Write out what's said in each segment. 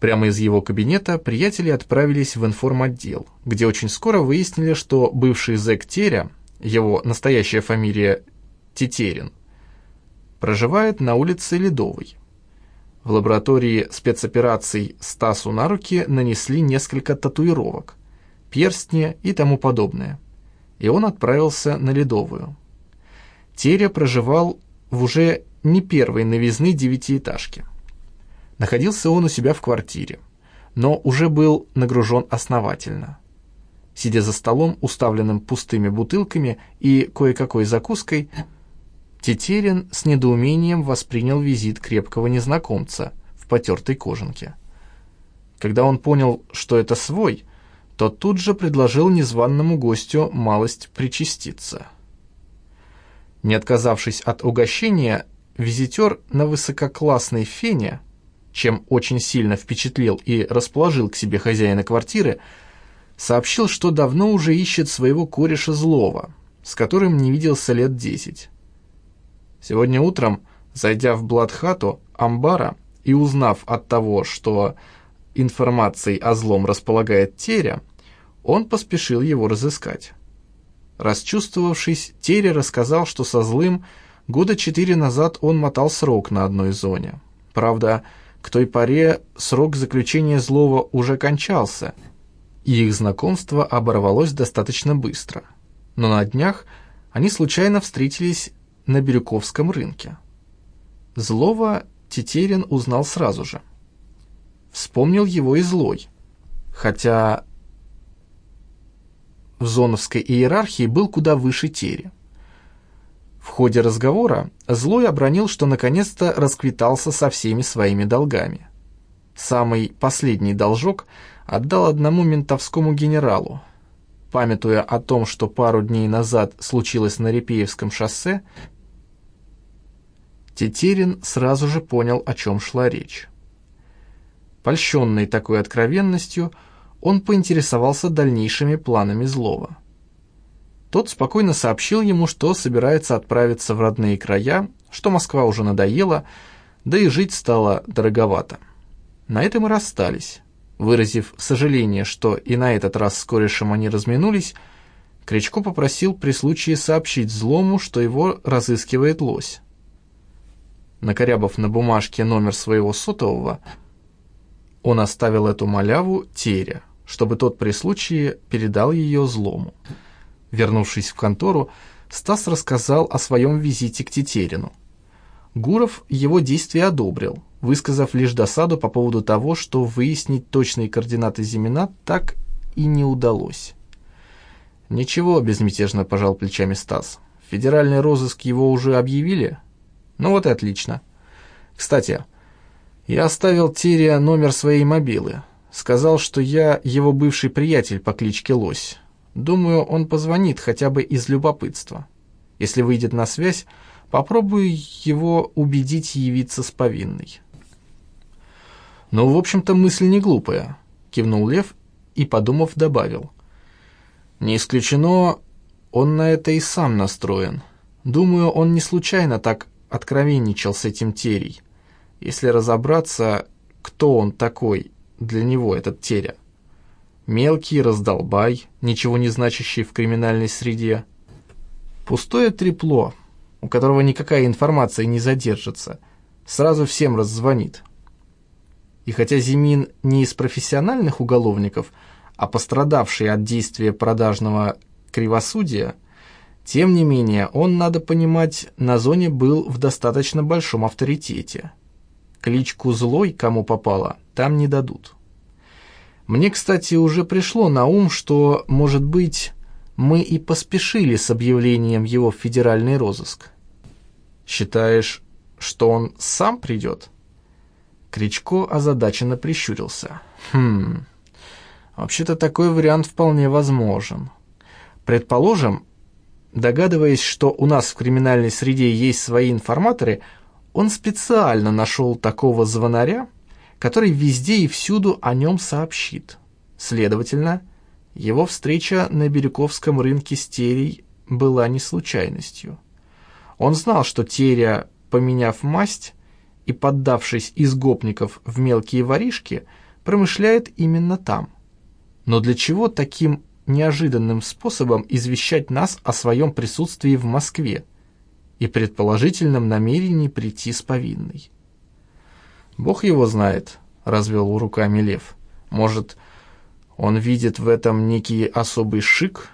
Прямо из его кабинета приятели отправились в информотдел, где очень скоро выяснили, что бывший зэк Теря, его настоящая фамилия Тетерин, проживает на улице Ледовой. В лаборатории спецопераций Стасу на руки нанесли несколько татуировок, перстни и тому подобное, и он отправился на Ледовую. Теря проживал в уже не первой новизны девятиэтажки. Находился он у себя в квартире, но уже был нагружен основательно. Сидя за столом, уставленным пустыми бутылками и кое-какой закуской, Тетерин с недоумением воспринял визит крепкого незнакомца в потертой кожанке. Когда он понял, что это свой, то тут же предложил незваному гостю малость причаститься. Не отказавшись от угощения, визитер на высококлассной фене, чем очень сильно впечатлил и расположил к себе хозяина квартиры, сообщил, что давно уже ищет своего кореша злого, с которым не виделся лет десять. Сегодня утром, зайдя в Бладхату амбара и узнав от того, что информацией о злом располагает Теря, он поспешил его разыскать. Расчувствовавшись, Терри рассказал, что со злым года четыре назад он мотал срок на одной зоне. Правда, к той поре срок заключения злого уже кончался, и их знакомство оборвалось достаточно быстро. Но на днях они случайно встретились на Бирюковском рынке. Злого Тетерин узнал сразу же. Вспомнил его и злой, хотя в зоновской иерархии был куда выше Тери. В ходе разговора Злой обронил, что наконец-то расквитался со всеми своими долгами. Самый последний должок отдал одному ментовскому генералу. Памятуя о том, что пару дней назад случилось на Репеевском шоссе, Тетерин сразу же понял, о чем шла речь. Польщенный такой откровенностью, он поинтересовался дальнейшими планами злого. Тот спокойно сообщил ему, что собирается отправиться в родные края, что Москва уже надоела, да и жить стало дороговато. На этом и расстались. Выразив сожаление, что и на этот раз с корешем они разминулись, Кричко попросил при случае сообщить злому, что его разыскивает лось. Накорябав на бумажке номер своего сотового, он оставил эту маляву Тере, чтобы тот при случае передал ее злому. Вернувшись в контору, Стас рассказал о своем визите к Тетерину. Гуров его действия одобрил, высказав лишь досаду по поводу того, что выяснить точные координаты Зимина так и не удалось. «Ничего», — безмятежно пожал плечами Стас. «Федеральный розыск его уже объявили? Ну вот и отлично. Кстати, я оставил Терия номер своей мобилы. Сказал, что я его бывший приятель по кличке Лось. Думаю, он позвонит хотя бы из любопытства. Если выйдет на связь, попробую его убедить явиться с повинной. «Ну, в общем-то, мысль не глупая», — кивнул Лев и, подумав, добавил. «Не исключено, он на это и сам настроен. Думаю, он не случайно так откровенничал с этим Терей. Если разобраться, кто он такой для него, этот Теря. Мелкий раздолбай, ничего не значащий в криминальной среде. Пустое трепло, у которого никакая информация не задержится, сразу всем раззвонит. И хотя Зимин не из профессиональных уголовников, а пострадавший от действия продажного кривосудия, тем не менее он, надо понимать, на зоне был в достаточно большом авторитете – Кличку «Злой», кому попало, там не дадут. Мне, кстати, уже пришло на ум, что, может быть, мы и поспешили с объявлением его в федеральный розыск. Считаешь, что он сам придет? Кричко озадаченно прищурился. Хм, вообще-то такой вариант вполне возможен. Предположим, догадываясь, что у нас в криминальной среде есть свои информаторы, он специально нашел такого звонаря, который везде и всюду о нем сообщит. Следовательно, его встреча на Бирюковском рынке с Терей была не случайностью. Он знал, что Теря, поменяв масть и поддавшись из гопников в мелкие воришки, промышляет именно там. Но для чего таким неожиданным способом извещать нас о своем присутствии в Москве и предположительном намерении прийти с повинной? «Бог его знает», — развел руками Лев. «Может, он видит в этом некий особый шик,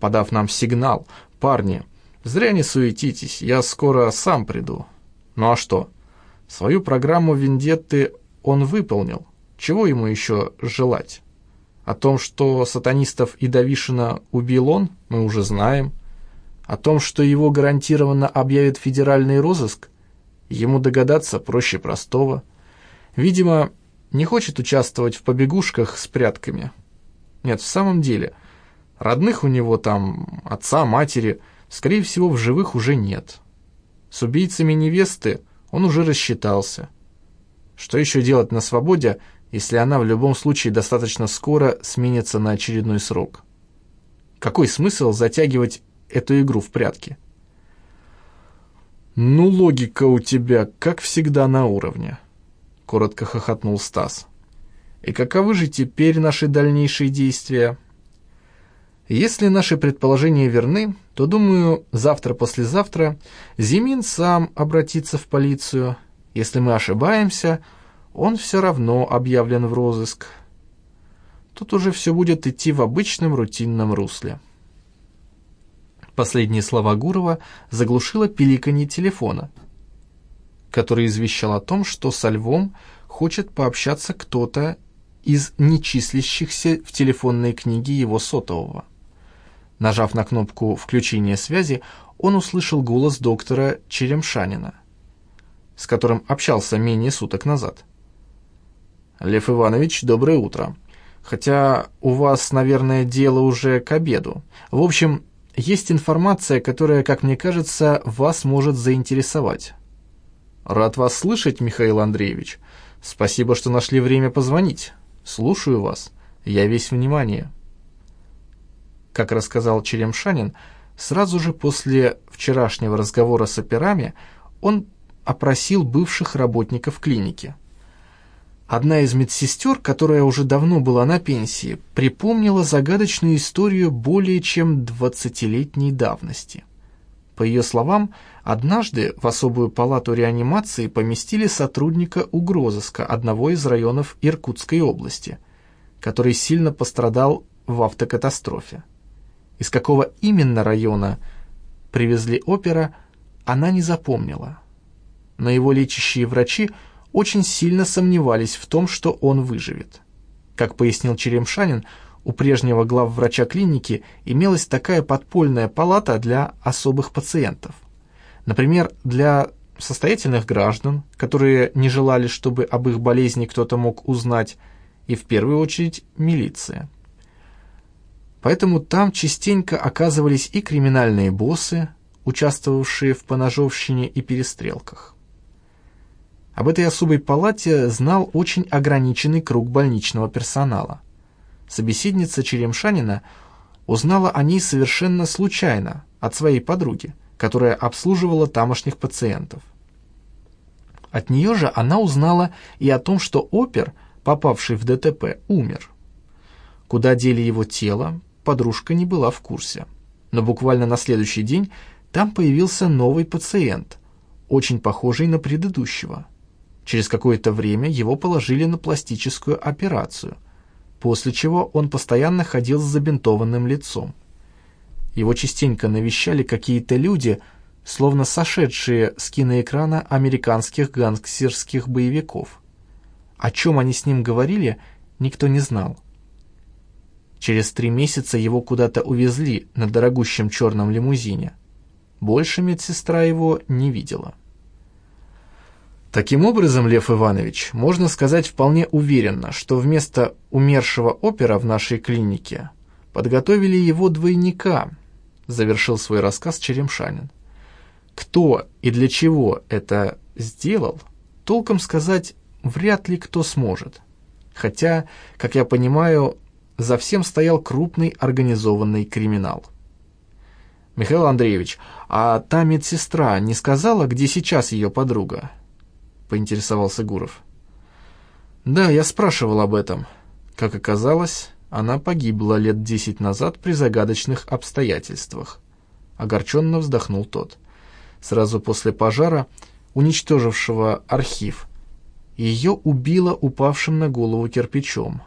подав нам сигнал. Парни, зря не суетитесь, я скоро сам приду. Ну а что? Свою программу Вендетты он выполнил. Чего ему еще желать? О том, что сатанистов и Давишина убил он, мы уже знаем. О том, что его гарантированно объявит федеральный розыск, ему догадаться проще простого. Видимо, не хочет участвовать в побегушках с прятками. Нет, в самом деле, родных у него там, отца, матери, скорее всего, в живых уже нет. С убийцами невесты он уже рассчитался. Что еще делать на свободе, если она в любом случае достаточно скоро сменится на очередной срок? Какой смысл затягивать эту игру в прятки? «Ну, логика у тебя, как всегда, на уровне», — коротко хохотнул Стас. «И каковы же теперь наши дальнейшие действия?» «Если наши предположения верны, то, думаю, завтра-послезавтра Зимин сам обратится в полицию. Если мы ошибаемся, он все равно объявлен в розыск. Тут уже все будет идти в обычном рутинном русле». Последние слова Гурова заглушило пиликанье телефона — который извещал о том, что со Львом хочет пообщаться кто-то из нечислящихся в телефонной книге его сотового. Нажав на кнопку включения связи, он услышал голос доктора Черемшанина, с которым общался менее суток назад. «Лев Иванович, доброе утро. Хотя у вас, наверное, дело уже к обеду. В общем, есть информация, которая, как мне кажется, вас может заинтересовать. «Рад вас слышать, Михаил Андреевич. Спасибо, что нашли время позвонить. Слушаю вас. Я весь внимание». Как рассказал Черемшанин, сразу же после вчерашнего разговора с операми он опросил бывших работников клиники. Одна из медсестер, которая уже давно была на пенсии, припомнила загадочную историю более чем двадцатилетней давности. По ее словам, Однажды в особую палату реанимации поместили сотрудника угрозыска одного из районов Иркутской области, который сильно пострадал в автокатастрофе. Из какого именно района привезли опера, она не запомнила. Но его лечащие врачи очень сильно сомневались в том, что он выживет. Как пояснил Черемшанин, у прежнего главврача клиники имелась такая подпольная палата для особых пациентов. Например, для состоятельных граждан, которые не желали, чтобы об их болезни кто-то мог узнать, и в первую очередь милиция. Поэтому там частенько оказывались и криминальные боссы, участвовавшие в поножовщине и перестрелках. Об этой особой палате знал очень ограниченный круг больничного персонала. Собеседница Черемшанина узнала о ней совершенно случайно от своей подруги – которая обслуживала тамошних пациентов. От нее же она узнала и о том, что опер, попавший в ДТП, умер. Куда дели его тело, подружка не была в курсе. Но буквально на следующий день там появился новый пациент, очень похожий на предыдущего. Через какое-то время его положили на пластическую операцию, после чего он постоянно ходил с забинтованным лицом. Его частенько навещали какие-то люди, словно сошедшие с киноэкрана американских гангстерских боевиков. О чем они с ним говорили, никто не знал. Через три месяца его куда-то увезли на дорогущем черном лимузине. Больше медсестра его не видела. Таким образом, Лев Иванович, можно сказать вполне уверенно, что вместо умершего опера в нашей клинике подготовили его двойника – завершил свой рассказ Черемшанин. Кто и для чего это сделал, толком сказать вряд ли кто сможет. Хотя, как я понимаю, за всем стоял крупный организованный криминал. «Михаил Андреевич, а та медсестра не сказала, где сейчас ее подруга?» — поинтересовался Гуров. Да, я спрашивал об этом. Как оказалось, она погибла лет десять назад при загадочных обстоятельствах. Огорченно вздохнул тот. Сразу после пожара, уничтожившего архив, ее убило упавшим на голову кирпичом.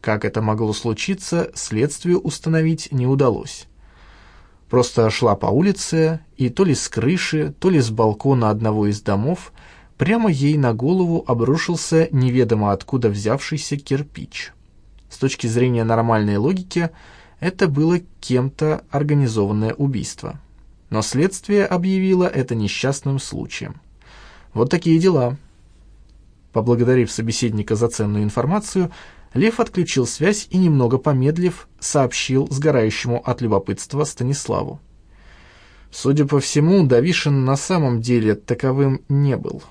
Как это могло случиться, следствию установить не удалось. Просто шла по улице, и то ли с крыши, то ли с балкона одного из домов прямо ей на голову обрушился неведомо откуда взявшийся кирпич. С точки зрения нормальной логики, это было кем-то организованное убийство. Но следствие объявило это несчастным случаем. Вот такие дела. Поблагодарив собеседника за ценную информацию, Лев отключил связь и, немного помедлив, сообщил сгорающему от любопытства Станиславу. Судя по всему, Давишин на самом деле таковым не был.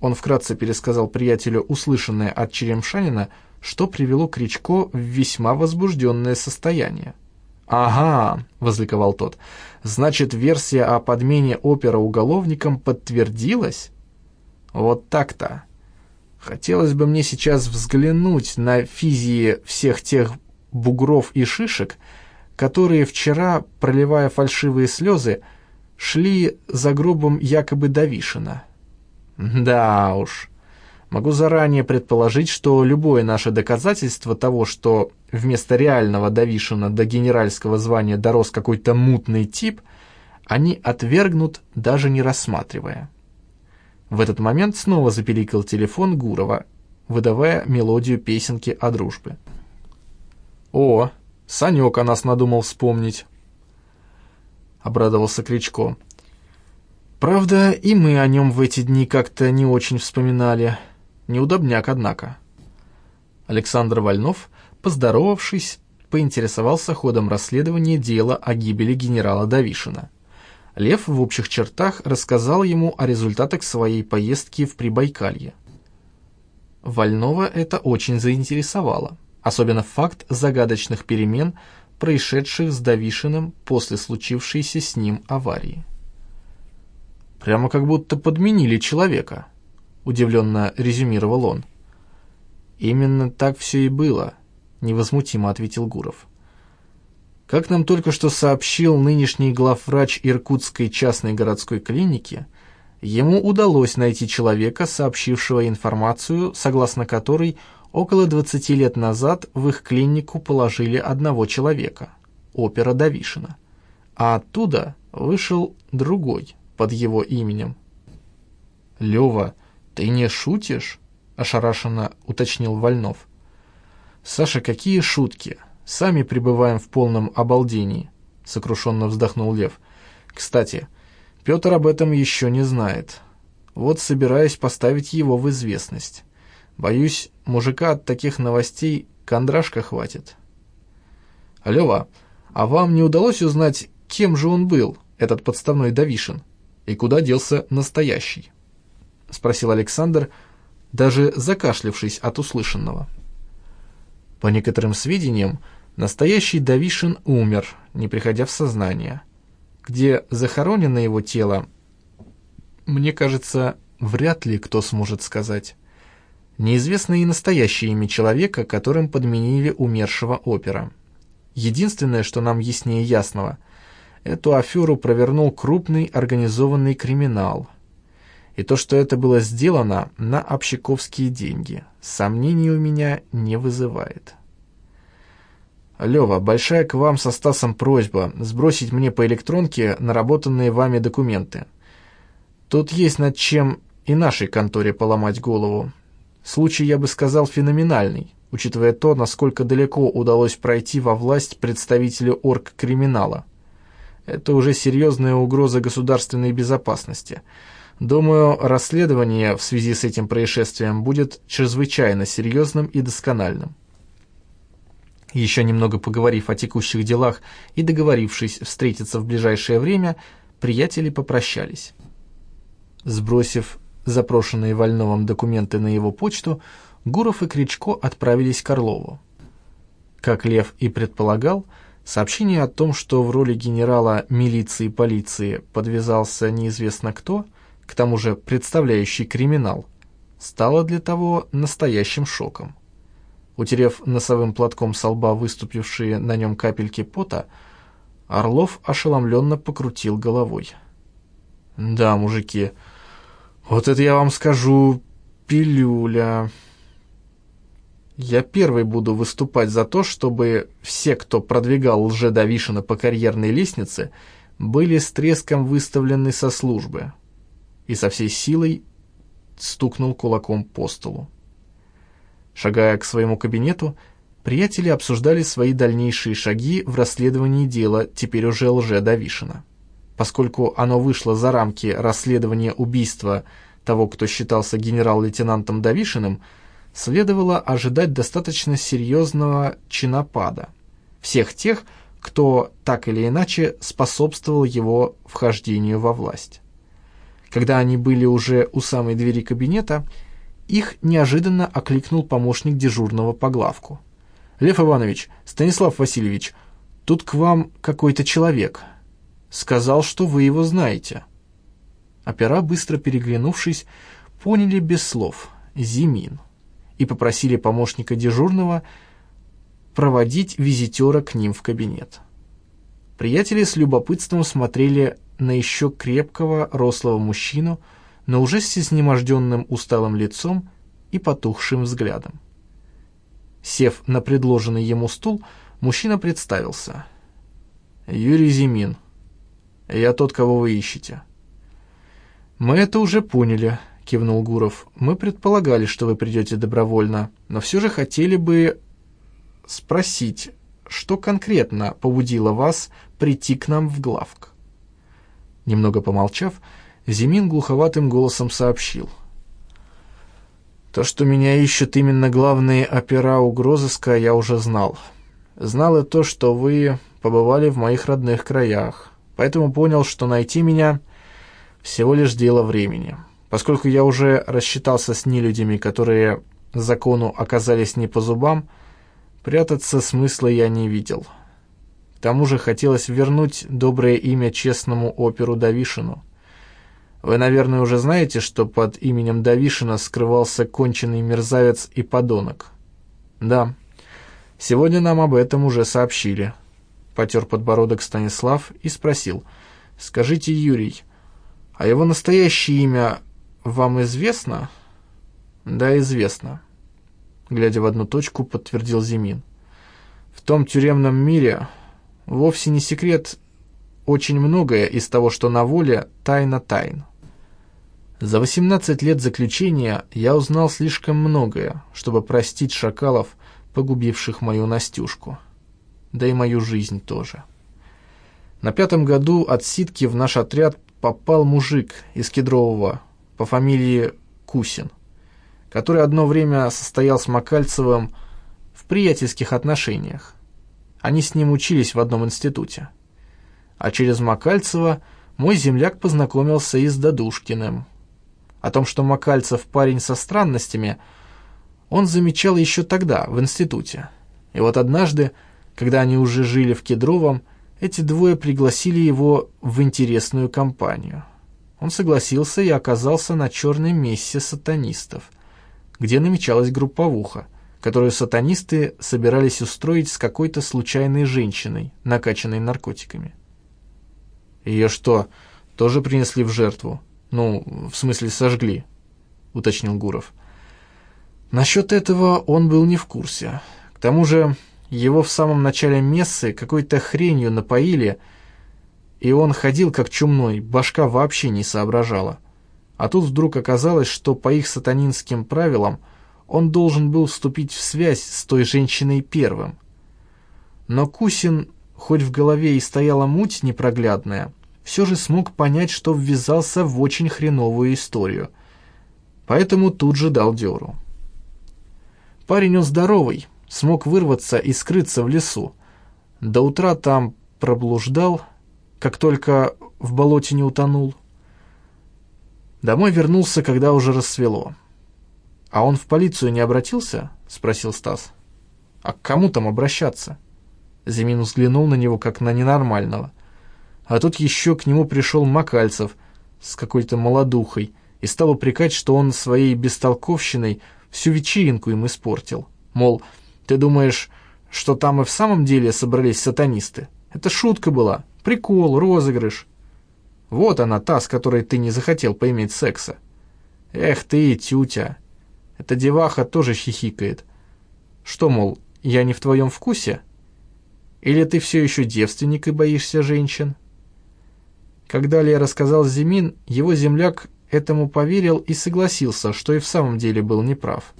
Он вкратце пересказал приятелю услышанное от Черемшанина, что привело Кричко в весьма возбужденное состояние. «Ага», — возликовал тот, — «значит, версия о подмене опера уголовникам подтвердилась?» «Вот так-то. Хотелось бы мне сейчас взглянуть на физии всех тех бугров и шишек, которые вчера, проливая фальшивые слезы, шли за гробом якобы Давишина. Да уж, могу заранее предположить, что любое наше доказательство того, что вместо реального Давишина до генеральского звания дорос какой-то мутный тип, они отвергнут, даже не рассматривая. В этот момент снова запеликал телефон Гурова, выдавая мелодию песенки о дружбе. «О, Санек о нас надумал вспомнить», — обрадовался Кричко. «Правда, и мы о нем в эти дни как-то не очень вспоминали. Неудобняк, однако». Александр Вольнов, поздоровавшись, поинтересовался ходом расследования дела о гибели генерала Давишина. Лев в общих чертах рассказал ему о результатах своей поездки в Прибайкалье. Вольнова это очень заинтересовало, особенно факт загадочных перемен, происшедших с Давишиным после случившейся с ним аварии. «Прямо как будто подменили человека», — удивленно резюмировал он. «Именно так все и было», — невозмутимо ответил Гуров. Как нам только что сообщил нынешний главврач Иркутской частной городской клиники, ему удалось найти человека, сообщившего информацию, согласно которой около 20 лет назад в их клинику положили одного человека, опера Давишина, а оттуда вышел другой под его именем. «Лева, ты не шутишь?» – ошарашенно уточнил Вольнов. «Саша, какие шутки?» Сами пребываем в полном обалдении», — сокрушенно вздохнул Лев. «Кстати, Петр об этом еще не знает. Вот собираюсь поставить его в известность. Боюсь, мужика от таких новостей кондрашка хватит». «Лева, а вам не удалось узнать, кем же он был, этот подставной Давишин, и куда делся настоящий?» — спросил Александр, даже закашлявшись от услышанного. По некоторым сведениям, Настоящий Давишин умер, не приходя в сознание. Где захоронено его тело, мне кажется, вряд ли кто сможет сказать. Неизвестно и настоящее имя человека, которым подменили умершего опера. Единственное, что нам яснее ясного, эту аферу провернул крупный организованный криминал. И то, что это было сделано на общаковские деньги, сомнений у меня не вызывает. «Лева, большая к вам со Стасом просьба сбросить мне по электронке наработанные вами документы. Тут есть над чем и нашей конторе поломать голову. Случай, я бы сказал, феноменальный, учитывая то, насколько далеко удалось пройти во власть представителю оргкриминала. Это уже серьезная угроза государственной безопасности. Думаю, расследование в связи с этим происшествием будет чрезвычайно серьезным и доскональным. Еще немного поговорив о текущих делах и договорившись встретиться в ближайшее время, приятели попрощались. Сбросив запрошенные Вольновым документы на его почту, Гуров и Кричко отправились к Орлову. Как Лев и предполагал, сообщение о том, что в роли генерала милиции и полиции подвязался неизвестно кто, к тому же представляющий криминал, стало для того настоящим шоком. Утерев носовым платком со лба выступившие на нем капельки пота, Орлов ошеломленно покрутил головой. «Да, мужики, вот это я вам скажу, пилюля...» Я первый буду выступать за то, чтобы все, кто продвигал лже-Давишина по карьерной лестнице, были с треском выставлены со службы. И со всей силой стукнул кулаком по столу. Шагая к своему кабинету, приятели обсуждали свои дальнейшие шаги в расследовании дела теперь уже лже-Давишина. Поскольку оно вышло за рамки расследования убийства того, кто считался генерал-лейтенантом Давишиным, следовало ожидать достаточно серьезного чинопада. Всех тех, кто так или иначе способствовал его вхождению во власть. Когда они были уже у самой двери кабинета, их неожиданно окликнул помощник дежурного по главку. «Лев Иванович, Станислав Васильевич, тут к вам какой-то человек. Сказал, что вы его знаете». Опера, быстро переглянувшись, поняли без слов «Зимин» и попросили помощника дежурного проводить визитера к ним в кабинет. Приятели с любопытством смотрели на еще крепкого, рослого мужчину, но уже с изнеможденным усталым лицом и потухшим взглядом. Сев на предложенный ему стул, мужчина представился. «Юрий Зимин. Я тот, кого вы ищете». «Мы это уже поняли», — кивнул Гуров. «Мы предполагали, что вы придете добровольно, но все же хотели бы спросить, что конкретно побудило вас прийти к нам в главк?» Немного помолчав, Зимин глуховатым голосом сообщил. «То, что меня ищут именно главные опера угрозыска, я уже знал. Знал и то, что вы побывали в моих родных краях, поэтому понял, что найти меня — всего лишь дело времени. Поскольку я уже рассчитался с нелюдями, которые закону оказались не по зубам, прятаться смысла я не видел». К тому же хотелось вернуть доброе имя честному оперу Давишину. Вы, наверное, уже знаете, что под именем Давишина скрывался конченый мерзавец и подонок. Да, сегодня нам об этом уже сообщили. Потер подбородок Станислав и спросил. Скажите, Юрий, а его настоящее имя вам известно? Да, известно. Глядя в одну точку, подтвердил Зимин. В том тюремном мире Вовсе не секрет очень многое из того, что на воле, тайна тайн. За 18 лет заключения я узнал слишком многое, чтобы простить шакалов, погубивших мою Настюшку. Да и мою жизнь тоже. На пятом году от ситки в наш отряд попал мужик из Кедрового по фамилии Кусин, который одно время состоял с Макальцевым в приятельских отношениях. Они с ним учились в одном институте. А через Макальцева мой земляк познакомился и с Дадушкиным. О том, что Макальцев парень со странностями, он замечал еще тогда, в институте. И вот однажды, когда они уже жили в Кедровом, эти двое пригласили его в интересную компанию. Он согласился и оказался на черной мессе сатанистов, где намечалась групповуха — которую сатанисты собирались устроить с какой-то случайной женщиной, накачанной наркотиками. «Ее что, тоже принесли в жертву? Ну, в смысле, сожгли?» — уточнил Гуров. Насчет этого он был не в курсе. К тому же его в самом начале мессы какой-то хренью напоили, и он ходил как чумной, башка вообще не соображала. А тут вдруг оказалось, что по их сатанинским правилам — он должен был вступить в связь с той женщиной первым. Но Кусин, хоть в голове и стояла муть непроглядная, все же смог понять, что ввязался в очень хреновую историю. Поэтому тут же дал дёру. Парень он здоровый, смог вырваться и скрыться в лесу. До утра там проблуждал, как только в болоте не утонул. Домой вернулся, когда уже рассвело. «А он в полицию не обратился?» — спросил Стас. «А к кому там обращаться?» Зимин взглянул на него, как на ненормального. А тут еще к нему пришел Макальцев с какой-то молодухой и стал упрекать, что он своей бестолковщиной всю вечеринку им испортил. Мол, ты думаешь, что там и в самом деле собрались сатанисты? Это шутка была, прикол, розыгрыш. Вот она, та, с которой ты не захотел поиметь секса. Эх ты, тютя. Эта деваха тоже хихикает. Что, мол, я не в твоем вкусе? Или ты все еще девственник и боишься женщин? Когда Лия рассказал Зимин, его земляк этому поверил и согласился, что и в самом деле был неправ.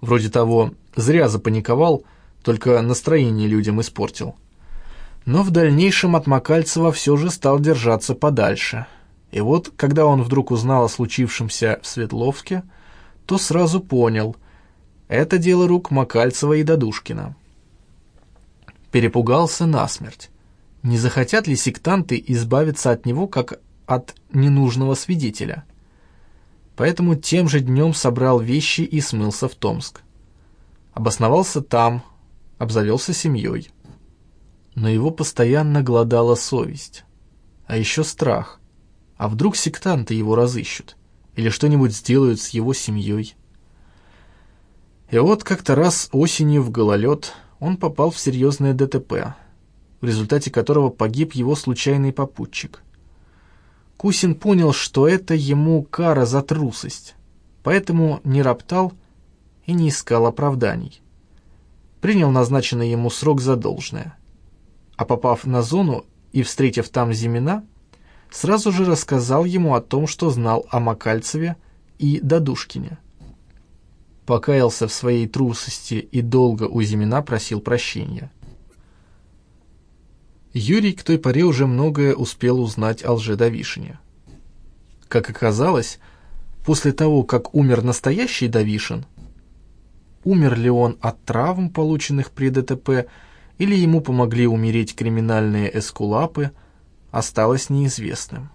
Вроде того, зря запаниковал, только настроение людям испортил. Но в дальнейшем от Макальцева все же стал держаться подальше. И вот, когда он вдруг узнал о случившемся в Светловске, то сразу понял – это дело рук Макальцева и Дадушкина. Перепугался насмерть. Не захотят ли сектанты избавиться от него, как от ненужного свидетеля? Поэтому тем же днем собрал вещи и смылся в Томск. Обосновался там, обзавелся семьей но его постоянно глодала совесть. А еще страх. А вдруг сектанты его разыщут? Или что-нибудь сделают с его семьей? И вот как-то раз осенью в гололед он попал в серьезное ДТП, в результате которого погиб его случайный попутчик. Кусин понял, что это ему кара за трусость, поэтому не роптал и не искал оправданий. Принял назначенный ему срок за должное – а попав на зону и встретив там Зимина, сразу же рассказал ему о том, что знал о Макальцеве и Дадушкине. Покаялся в своей трусости и долго у Зимина просил прощения. Юрий к той поре уже многое успел узнать о лже-Давишине. Как оказалось, после того, как умер настоящий Давишин, умер ли он от травм, полученных при ДТП, или ему помогли умереть криминальные эскулапы, осталось неизвестным.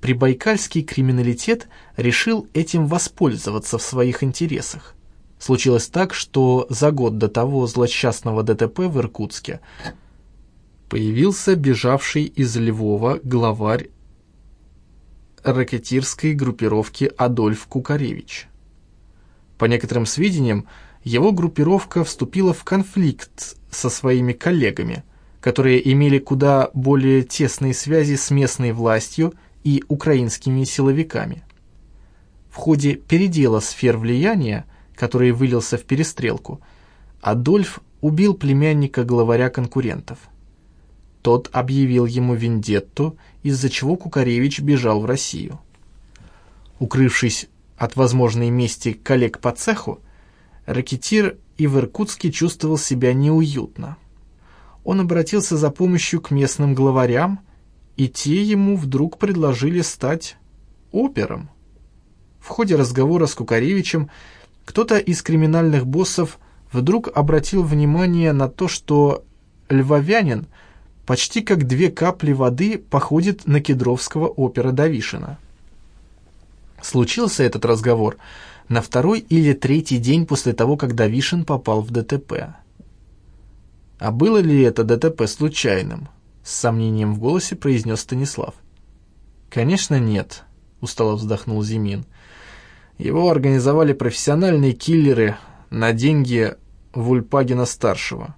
Прибайкальский криминалитет решил этим воспользоваться в своих интересах. Случилось так, что за год до того злосчастного ДТП в Иркутске появился бежавший из Львова главарь ракетирской группировки Адольф Кукаревич. По некоторым сведениям, его группировка вступила в конфликт со своими коллегами, которые имели куда более тесные связи с местной властью и украинскими силовиками. В ходе передела сфер влияния, который вылился в перестрелку, Адольф убил племянника главаря конкурентов. Тот объявил ему вендетту, из-за чего Кукаревич бежал в Россию. Укрывшись от возможной мести коллег по цеху, ракетир и в Иркутске чувствовал себя неуютно. Он обратился за помощью к местным главарям, и те ему вдруг предложили стать опером. В ходе разговора с Кукаревичем кто-то из криминальных боссов вдруг обратил внимание на то, что львовянин почти как две капли воды походит на кедровского опера Давишина. Случился этот разговор – на второй или третий день после того, как Давишин попал в ДТП. А было ли это ДТП случайным? С сомнением в голосе произнес Станислав. Конечно, нет, устало вздохнул Зимин. Его организовали профессиональные киллеры на деньги Вульпагина-старшего.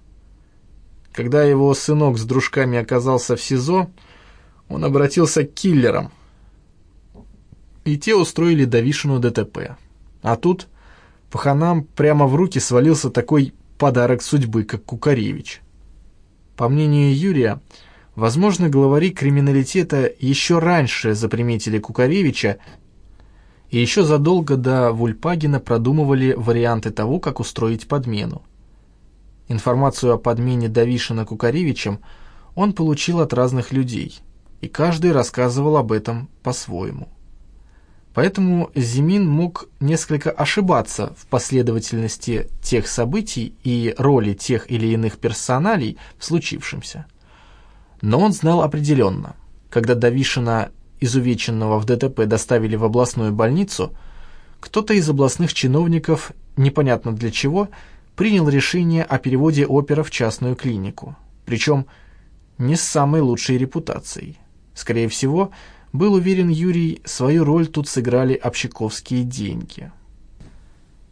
Когда его сынок с дружками оказался в СИЗО, он обратился к киллерам, и те устроили Давишину ДТП. А тут паханам прямо в руки свалился такой подарок судьбы, как Кукаревич. По мнению Юрия, возможно, главари криминалитета еще раньше заприметили Кукаревича и еще задолго до Вульпагина продумывали варианты того, как устроить подмену. Информацию о подмене Давишина Кукаревичем он получил от разных людей, и каждый рассказывал об этом по-своему. Поэтому Зимин мог несколько ошибаться в последовательности тех событий и роли тех или иных персоналей в случившемся. Но он знал определенно, когда Давишина, изувеченного в ДТП, доставили в областную больницу, кто-то из областных чиновников, непонятно для чего, принял решение о переводе опера в частную клинику, причем не с самой лучшей репутацией. Скорее всего, Был уверен Юрий, свою роль тут сыграли общаковские деньги –